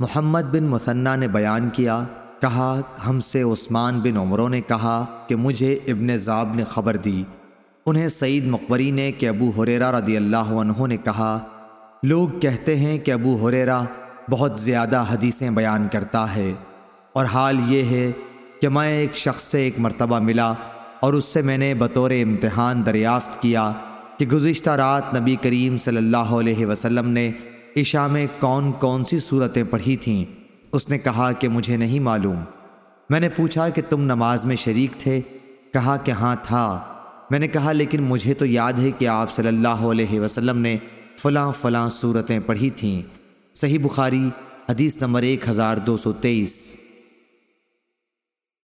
محمد بن مثنہ نے بیان کیا، کہا، ہم سے عثمان بن عمروں نے کہا کہ مجھے ابن زاب نے خبر دی۔ انہیں سعید مقبری نے کہ ابو حریرہ رضی اللہ عنہ نے کہا، لوگ کہتے ہیں کہ ابو حریرہ بہت زیادہ حدیثیں بیان کرتا ہے، اور حال یہ ہے کہ میں ایک شخص سے ایک مرتبہ ملا اور اس سے میں نے بطور امتحان دریافت کیا کہ گزشتہ رات نبی کریم صلی اللہ علیہ وسلم نے عشاء میں کون کون سی صورتیں پڑھی تھیں؟ اس نے کہا کہ مجھے نہیں معلوم۔ میں نے پوچھا کہ تم نماز میں شریک تھے؟ کہا کہ ہاں تھا۔ میں نے کہا، لیکن مجھے تو یاد ہے کہ آپ صلی اللہ علیہ وسلم نے فلاں فلاں صورتیں پڑھی تھیں۔ صحیح بخاری، حدیث نمبر ایک ہزار دو سو تیئیس۔